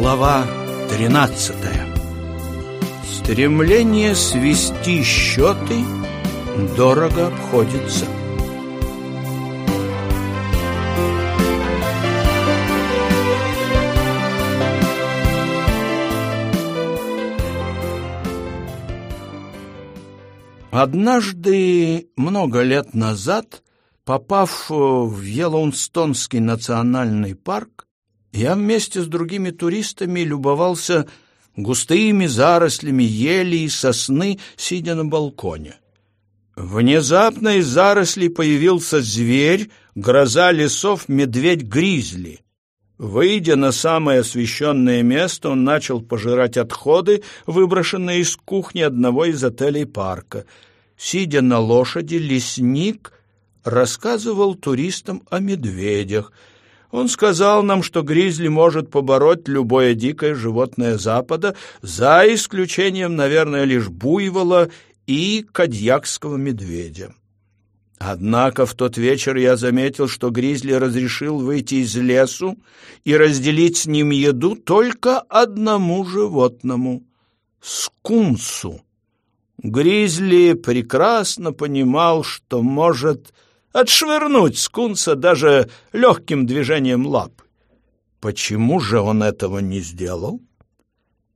Глава 13 Стремление свести счеты дорого обходится. Однажды, много лет назад, попав в Йеллоунстонский национальный парк, я вместе с другими туристами любовался густыми зарослями ели и сосны, сидя на балконе. Внезапно из зарослей появился зверь, гроза лесов, медведь-гризли. Выйдя на самое освещенное место, он начал пожирать отходы, выброшенные из кухни одного из отелей парка. Сидя на лошади, лесник рассказывал туристам о медведях — он сказал нам, что гризли может побороть любое дикое животное Запада, за исключением, наверное, лишь буйвола и кадьякского медведя. Однако в тот вечер я заметил, что гризли разрешил выйти из лесу и разделить с ним еду только одному животному — скунсу. Гризли прекрасно понимал, что может отшвырнуть скунса даже легким движением лап. Почему же он этого не сделал?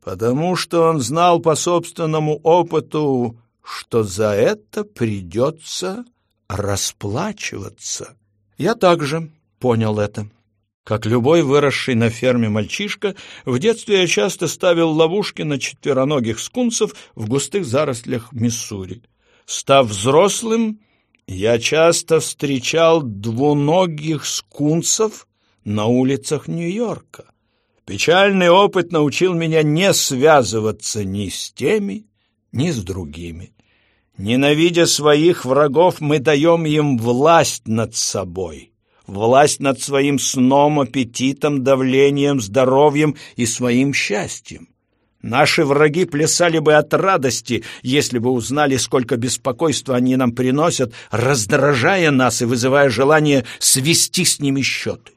Потому что он знал по собственному опыту, что за это придется расплачиваться. Я также понял это. Как любой выросший на ферме мальчишка, в детстве я часто ставил ловушки на четвероногих скунсов в густых зарослях Миссури. Став взрослым, я часто встречал двуногих скунсов на улицах Нью-Йорка. Печальный опыт научил меня не связываться ни с теми, ни с другими. Ненавидя своих врагов, мы даем им власть над собой, власть над своим сном, аппетитом, давлением, здоровьем и своим счастьем. Наши враги плясали бы от радости, если бы узнали, сколько беспокойства они нам приносят, раздражая нас и вызывая желание свести с ними счеты.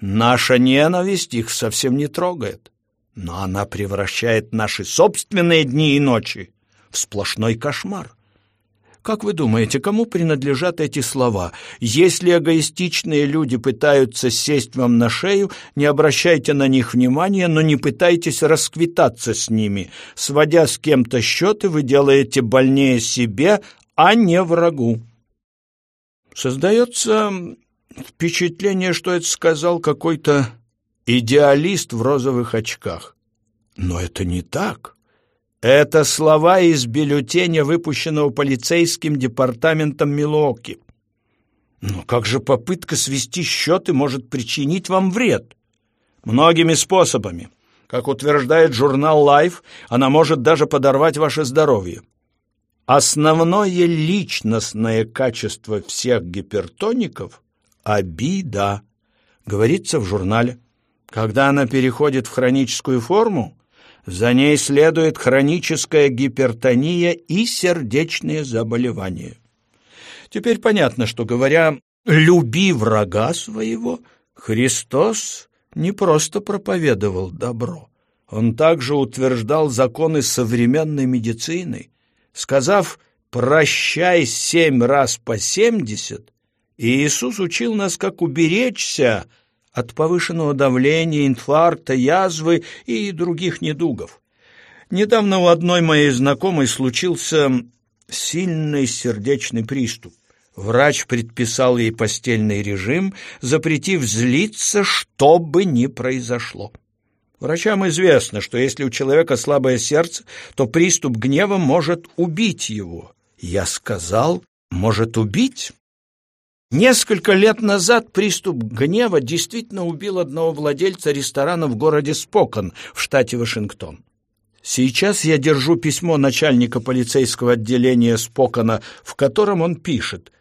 Наша ненависть их совсем не трогает, но она превращает наши собственные дни и ночи в сплошной кошмар. Как вы думаете, кому принадлежат эти слова? Если эгоистичные люди пытаются сесть вам на шею, не обращайте на них внимания, но не пытайтесь расквитаться с ними. Сводя с кем-то счеты, вы делаете больнее себе, а не врагу. Создается впечатление, что это сказал какой-то идеалист в розовых очках. Но это не так. Это слова из бюллетеня, выпущенного полицейским департаментом Милуоки. Но как же попытка свести счеты может причинить вам вред? Многими способами. Как утверждает журнал Life, она может даже подорвать ваше здоровье. Основное личностное качество всех гипертоников – обида, говорится в журнале. Когда она переходит в хроническую форму, за ней следует хроническая гипертония и сердечные заболевания. Теперь понятно, что, говоря «люби врага своего», Христос не просто проповедовал добро. Он также утверждал законы современной медицины, сказав «прощай семь раз по семьдесят», и Иисус учил нас, как уберечься от повышенного давления, инфаркта, язвы и других недугов. Недавно у одной моей знакомой случился сильный сердечный приступ. Врач предписал ей постельный режим, запретив злиться, что бы ни произошло. Врачам известно, что если у человека слабое сердце, то приступ гнева может убить его. Я сказал, может убить? Несколько лет назад приступ гнева действительно убил одного владельца ресторана в городе Спокон в штате Вашингтон. Сейчас я держу письмо начальника полицейского отделения Спокона, в котором он пишет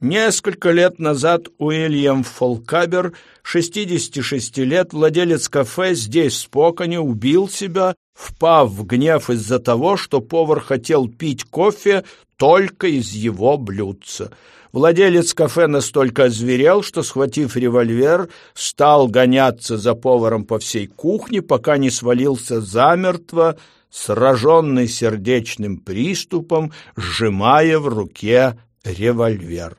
Несколько лет назад Уильям Фолкабер, 66 лет, владелец кафе здесь, в Споконе, убил себя, впав в гнев из-за того, что повар хотел пить кофе только из его блюдца. Владелец кафе настолько озверел, что, схватив револьвер, стал гоняться за поваром по всей кухне, пока не свалился замертво, сраженный сердечным приступом, сжимая в руке револьвер.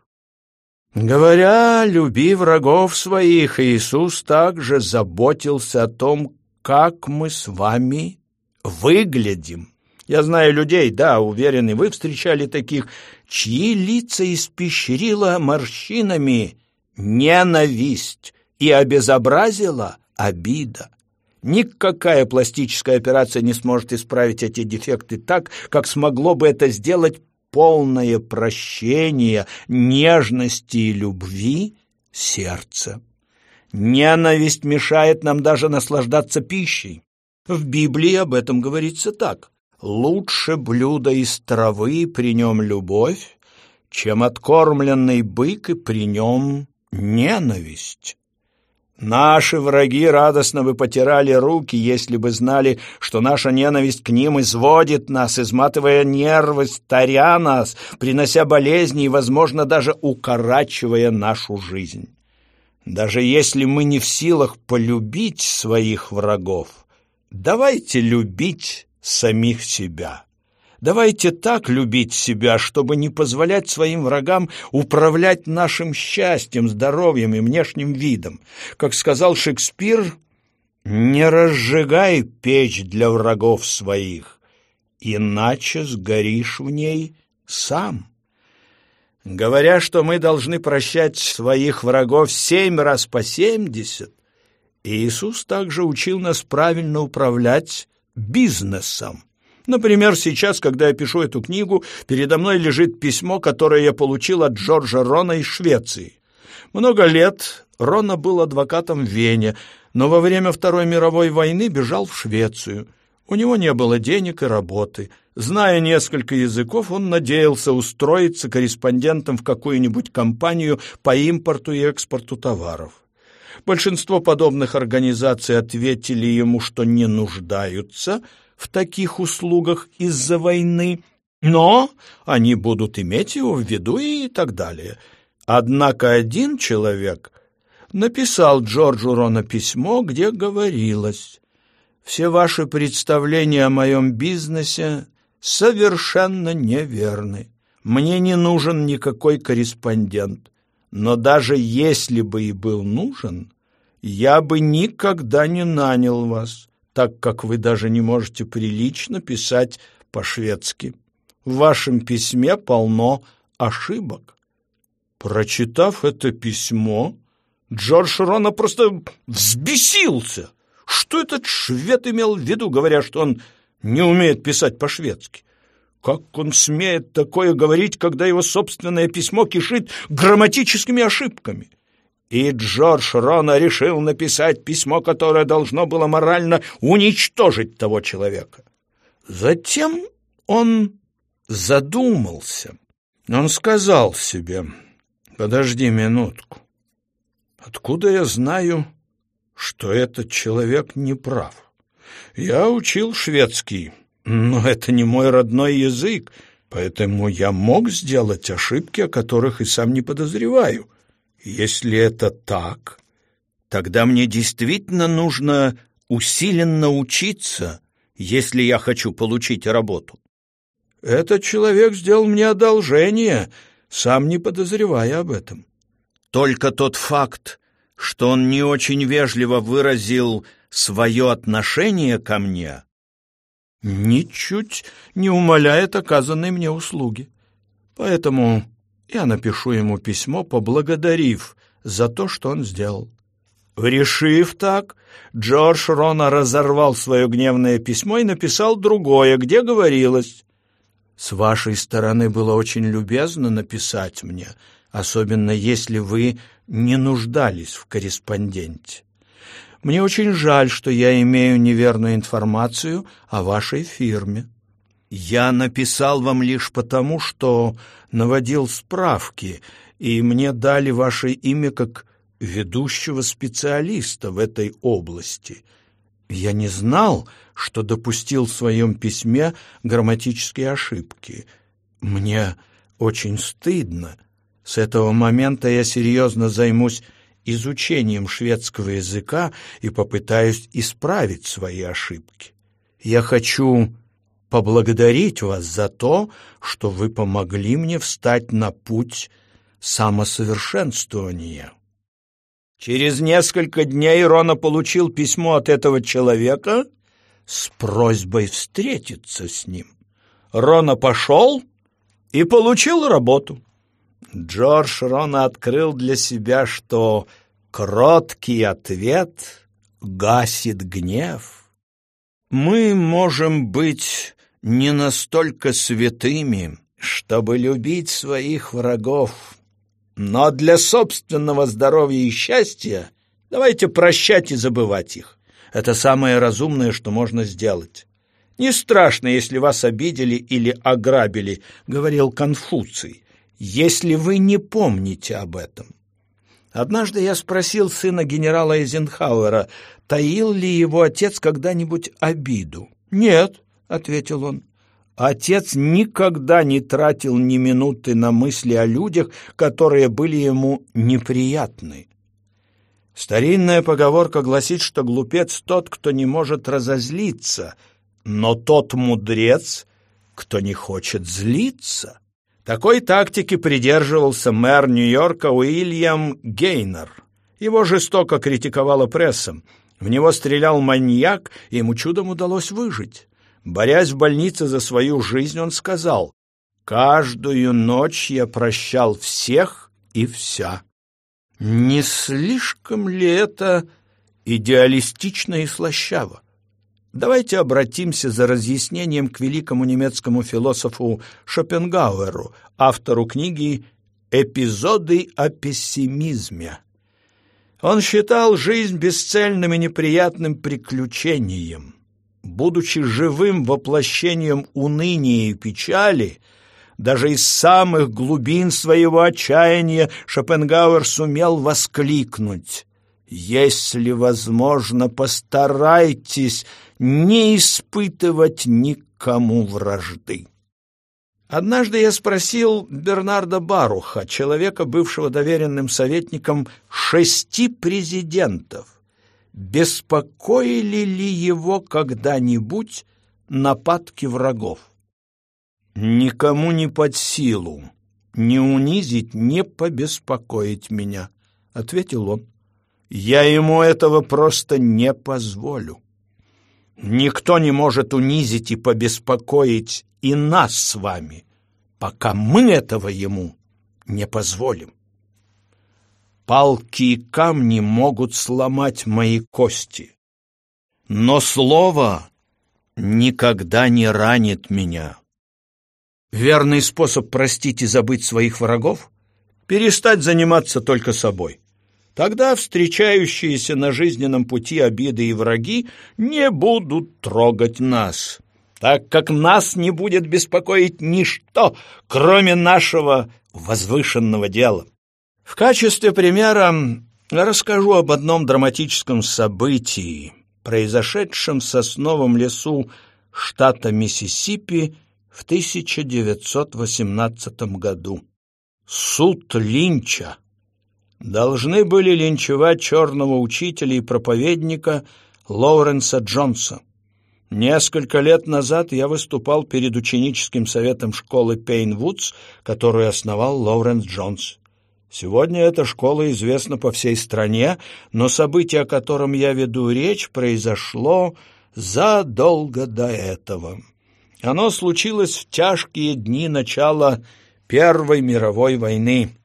Говоря, люби врагов своих, Иисус также заботился о том, как мы с вами выглядим. Я знаю людей, да, уверены, вы встречали таких, чьи лица испещрила морщинами ненависть и обезобразила обида. Никакая пластическая операция не сможет исправить эти дефекты так, как смогло бы это сделать полное прощение, нежности и любви сердца. Ненависть мешает нам даже наслаждаться пищей. В Библии об этом говорится так лучше блюдо из травы, при нем любовь, чем откормленный бык и при нем ненависть. Наши враги радостно бы потирали руки, если бы знали, что наша ненависть к ним изводит нас, изматывая нервы, старя нас, принося болезни и, возможно, даже укорачивая нашу жизнь. Даже если мы не в силах полюбить своих врагов, давайте любить самих себя. Давайте так любить себя, чтобы не позволять своим врагам управлять нашим счастьем, здоровьем и внешним видом. Как сказал Шекспир, «Не разжигай печь для врагов своих, иначе сгоришь в ней сам». Говоря, что мы должны прощать своих врагов семь раз по семьдесят, Иисус также учил нас правильно управлять бизнесом. Например, сейчас, когда я пишу эту книгу, передо мной лежит письмо, которое я получил от Джорджа Рона из Швеции. Много лет Рона был адвокатом в Вене, но во время Второй мировой войны бежал в Швецию. У него не было денег и работы. Зная несколько языков, он надеялся устроиться корреспондентом в какую-нибудь компанию по импорту и экспорту товаров. Большинство подобных организаций ответили ему, что не нуждаются в таких услугах из-за войны, но они будут иметь его в виду и так далее. Однако один человек написал Джорджу Рона письмо, где говорилось «Все ваши представления о моем бизнесе совершенно неверны. Мне не нужен никакой корреспондент. Но даже если бы и был нужен, я бы никогда не нанял вас, так как вы даже не можете прилично писать по-шведски. В вашем письме полно ошибок. Прочитав это письмо, Джордж Рона просто взбесился. Что этот швед имел в виду, говоря, что он не умеет писать по-шведски? Как он смеет такое говорить, когда его собственное письмо кишит грамматическими ошибками? И Джордж Рона решил написать письмо, которое должно было морально уничтожить того человека. Затем он задумался. Он сказал себе, «Подожди минутку. Откуда я знаю, что этот человек не прав? Я учил шведский». Но это не мой родной язык, поэтому я мог сделать ошибки, о которых и сам не подозреваю. Если это так, тогда мне действительно нужно усиленно учиться, если я хочу получить работу. Этот человек сделал мне одолжение, сам не подозревая об этом. Только тот факт, что он не очень вежливо выразил свое отношение ко мне, ничуть не умаляет оказанной мне услуги. Поэтому я напишу ему письмо, поблагодарив за то, что он сделал. Решив так, Джордж Рона разорвал свое гневное письмо и написал другое, где говорилось «С вашей стороны было очень любезно написать мне, особенно если вы не нуждались в корреспонденте. Мне очень жаль, что я имею неверную информацию о вашей фирме. Я написал вам лишь потому, что наводил справки, и мне дали ваше имя как ведущего специалиста в этой области. Я не знал, что допустил в своем письме грамматические ошибки. Мне очень стыдно. С этого момента я серьезно займусь изучением шведского языка и попытаюсь исправить свои ошибки. Я хочу поблагодарить вас за то, что вы помогли мне встать на путь самосовершенствования. Через несколько дней Рона получил письмо от этого человека с просьбой встретиться с ним. Рона пошел и получил работу. Джордж Рона открыл для себя, что кроткий ответ гасит гнев. Мы можем быть не настолько святыми, чтобы любить своих врагов, но для собственного здоровья и счастья давайте прощать и забывать их. Это самое разумное, что можно сделать. «Не страшно, если вас обидели или ограбили», — говорил Конфуций, «если вы не помните об этом». Однажды я спросил сына генерала Эйзенхауэра, таил ли его отец когда-нибудь обиду. «Нет», — ответил он, Отец никогда не тратил ни минуты на мысли о людях, которые были ему неприятны. Старинная поговорка гласит, что глупец тот, кто не может разозлиться, но тот мудрец, кто не хочет злиться. Такой тактики придерживался мэр Нью-Йорка Уильям Гейнер. Его жестоко критиковала пресса. В него стрелял маньяк, и ему чудом удалось выжить. Борясь в больнице за свою жизнь, он сказал, «Каждую ночь я прощал всех и вся». Не слишком ли это идеалистично и слащаво? Давайте обратимся за разъяснением к великому немецкому философу Шопенгауэру, автору книги «Эпизоды о пессимизме». Он считал жизнь бесцельным и неприятным приключением будучи живым воплощением уныния и печали, даже из самых глубин своего отчаяния Шопенгауэр сумел воскликнуть «Если возможно, постарайтесь не испытывать никому вражды». Однажды я спросил Бернарда Баруха, человека, бывшего доверенным советником шести президентов, беспокоили ли его когда-нибудь нападки врагов. «Никому не под силу не унизить, не побеспокоить меня», — ответил он. «Я ему этого просто не позволю. Никто не может унизить и побеспокоить и нас с вами, пока мы этого ему не позволим». Палки и камни могут сломать мои кости. Но слово никогда не ранит меня. Верный способ простить и забыть своих врагов — перестать заниматься только собой. Тогда встречающиеся на жизненном пути обиды и враги не будут трогать нас, так как нас не будет беспокоить ничто, кроме нашего возвышенного дела. В качестве примера расскажу об одном драматическом событии, произошедшем в сосновом лесу штата Миссисипи в 1918 году. Суд Линча. Должны были линчевать черного учителя и проповедника Лоуренса Джонса. Несколько лет назад я выступал перед ученическим советом школы Пейнвудс, которую основал Лоуренс Джонс. Сегодня эта школа известна по всей стране, но событие, о котором я веду речь, произошло задолго до этого. Оно случилось в тяжкие дни начала Первой мировой войны.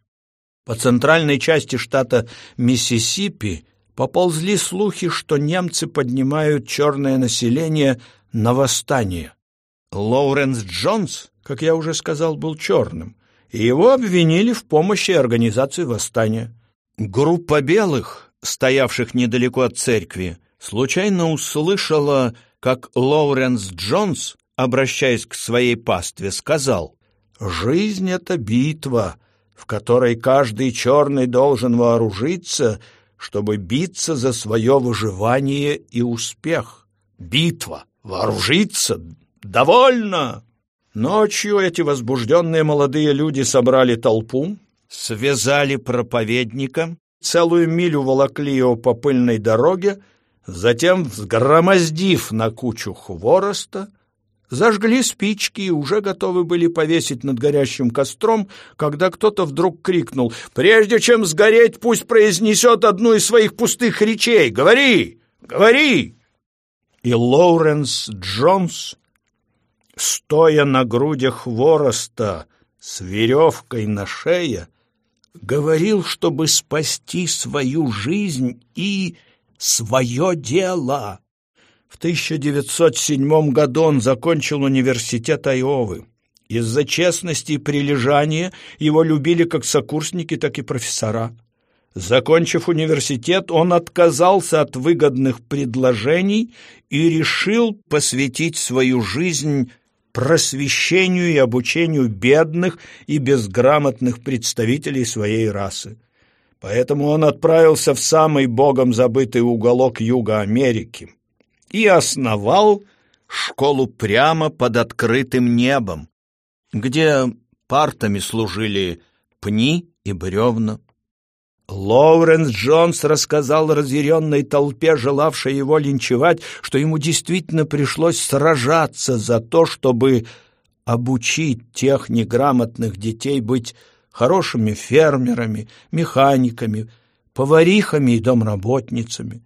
По центральной части штата Миссисипи поползли слухи, что немцы поднимают черное население на восстание. Лоуренс Джонс, как я уже сказал, был черным — и его обвинили в помощи организации восстания. Группа белых, стоявших недалеко от церкви, случайно услышала, как Лоуренс Джонс, обращаясь к своей пастве, сказал «Жизнь — это битва, в которой каждый черный должен вооружиться, чтобы биться за свое выживание и успех. Битва! Вооружиться! Довольно!» Ночью эти возбужденные молодые люди собрали толпу, связали проповедника, целую милю волокли его по пыльной дороге, затем, взгромоздив на кучу хвороста, зажгли спички и уже готовы были повесить над горящим костром, когда кто-то вдруг крикнул «Прежде чем сгореть, пусть произнесет одну из своих пустых речей! Говори! Говори!» И Лоуренс Джонс, стоя на грудях хвороста с веревкой на шее, говорил, чтобы спасти свою жизнь и свое дело. В 1907 году он закончил университет Айовы. Из-за честности и прилежания его любили как сокурсники, так и профессора. Закончив университет, он отказался от выгодных предложений и решил посвятить свою жизнь просвещению и обучению бедных и безграмотных представителей своей расы. Поэтому он отправился в самый богом забытый уголок Юга Америки и основал школу прямо под открытым небом, где партами служили пни и бревна. Лоуренс Джонс рассказал разъяренной толпе, желавшей его линчевать, что ему действительно пришлось сражаться за то, чтобы обучить тех неграмотных детей быть хорошими фермерами, механиками, поварихами и домработницами.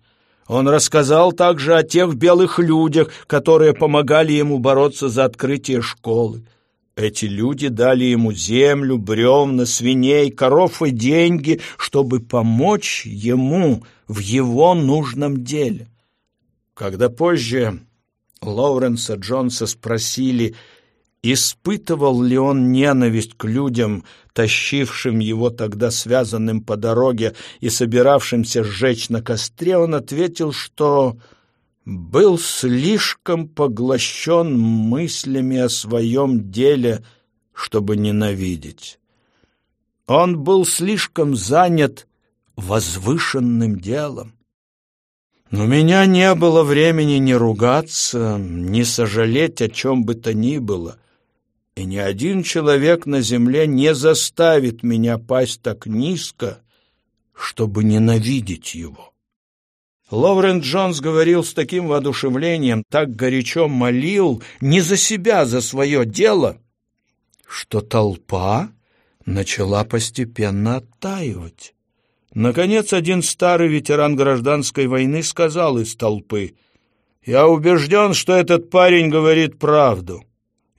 Он рассказал также о тех белых людях, которые помогали ему бороться за открытие школы. Эти люди дали ему землю, бревна, свиней, коров и деньги, чтобы помочь ему в его нужном деле. Когда позже Лоуренса Джонса спросили, испытывал ли он ненависть к людям, тащившим его тогда связанным по дороге и собиравшимся сжечь на костре, он ответил, что был слишком поглощен мыслями о своем деле, чтобы ненавидеть. Он был слишком занят возвышенным делом. У меня не было времени ни ругаться, ни сожалеть о чем бы то ни было, и ни один человек на земле не заставит меня пасть так низко, чтобы ненавидеть его. Лоурен Джонс говорил с таким воодушевлением, так горячо молил не за себя, а за свое дело, что толпа начала постепенно оттаивать. Наконец, один старый ветеран гражданской войны сказал из толпы, «Я убежден, что этот парень говорит правду.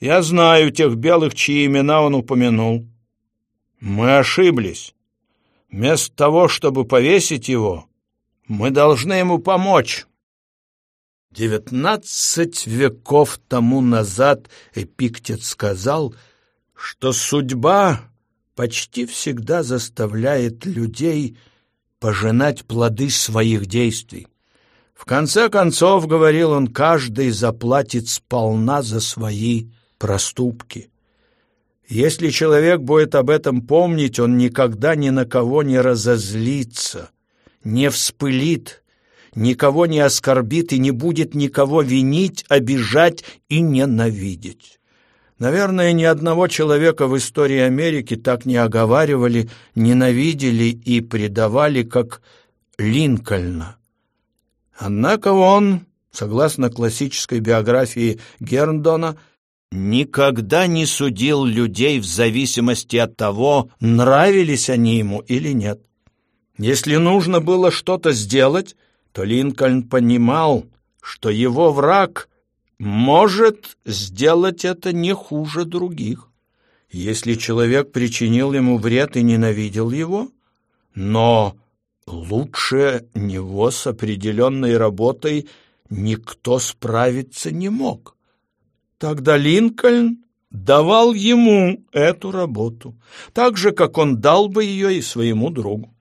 Я знаю тех белых, чьи имена он упомянул. Мы ошиблись. Вместо того, чтобы повесить его, мы должны ему помочь. Девятнадцать веков тому назад Эпиктет сказал, что судьба почти всегда заставляет людей пожинать плоды своих действий. В конце концов, говорил он, каждый заплатит сполна за свои проступки. Если человек будет об этом помнить, он никогда ни на кого не разозлится — не вспылит, никого не оскорбит и не будет никого винить, обижать и ненавидеть. Наверное, ни одного человека в истории Америки так не оговаривали, ненавидели и предавали, как Линкольна. Однако он, согласно классической биографии Герндона, никогда не судил людей в зависимости от того, нравились они ему или нет. Если нужно было что-то сделать, то Линкольн понимал, что его враг может сделать это не хуже других. Если человек причинил ему вред и ненавидел его, но лучше него с определенной работой никто справиться не мог. Тогда Линкольн давал ему эту работу, так же, как он дал бы ее и своему другу.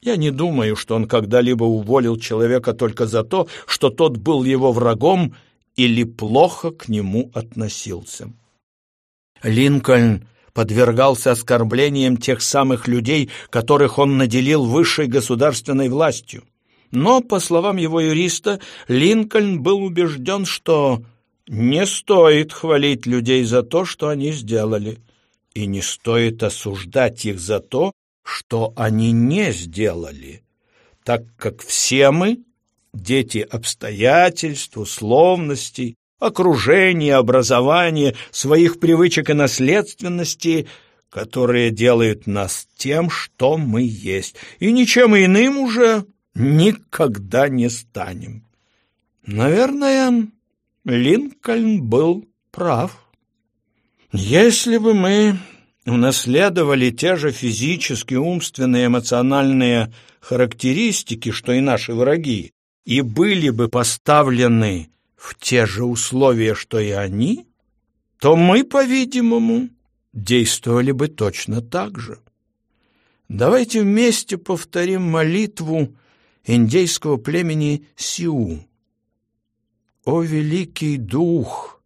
Я не думаю, что он когда-либо уволил человека только за то, что тот был его врагом или плохо к нему относился. Линкольн подвергался оскорблениям тех самых людей, которых он наделил высшей государственной властью. Но, по словам его юриста, Линкольн был убежден, что не стоит хвалить людей за то, что они сделали, и не стоит осуждать их за то, что они не сделали, так как все мы — дети обстоятельств, условностей, окружения, образования, своих привычек и наследственности, которые делают нас тем, что мы есть, и ничем иным уже никогда не станем. Наверное, Линкольн был прав. Если бы мы унаследовали те же физические, умственные, эмоциональные характеристики, что и наши враги, и были бы поставлены в те же условия, что и они, то мы, по-видимому, действовали бы точно так же. Давайте вместе повторим молитву индейского племени Сиу. «О, великий дух!»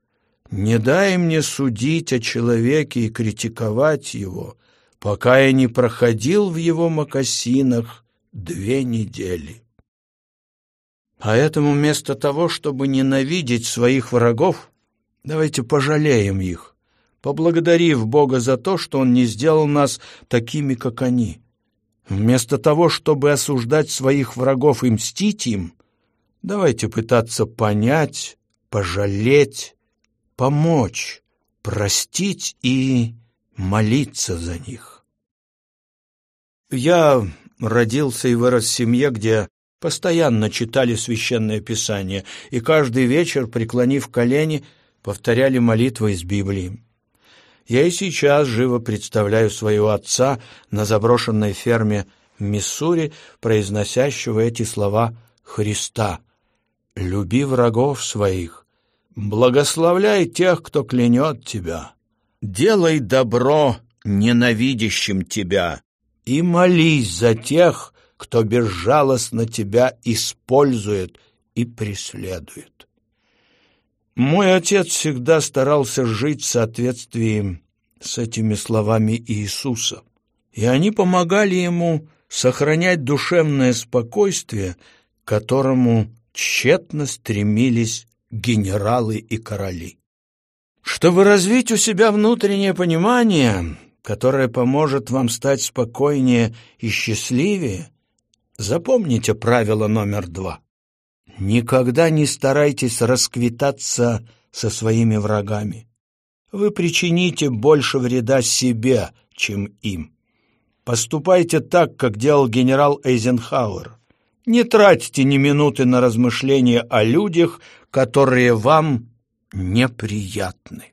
Не дай мне судить о человеке и критиковать его, пока я не проходил в его мокасинах две недели. Поэтому вместо того, чтобы ненавидеть своих врагов, давайте пожалеем их, поблагодарив Бога за то, что Он не сделал нас такими, как они. Вместо того, чтобы осуждать своих врагов и мстить им, давайте пытаться понять, пожалеть, помочь, простить и молиться за них. Я родился и вырос в семье, где постоянно читали священное писание, и каждый вечер, преклонив колени, повторяли молитвы из Библии. Я и сейчас живо представляю своего отца на заброшенной ферме в Миссури, произносящего эти слова Христа «Люби врагов своих, Благословляй тех, кто клянет тебя. Делай добро ненавидящим тебя и молись за тех, кто безжалостно тебя использует и преследует. Мой отец всегда старался жить в соответствии с этими словами Иисуса, и они помогали ему сохранять душевное спокойствие, которому тщетно стремились генералы и короли. Чтобы развить у себя внутреннее понимание, которое поможет вам стать спокойнее и счастливее, запомните правило номер два. Никогда не старайтесь расквитаться со своими врагами. Вы причините больше вреда себе, чем им. Поступайте так, как делал генерал Эйзенхауэр. Не тратьте ни минуты на размышления о людях, которые вам неприятны.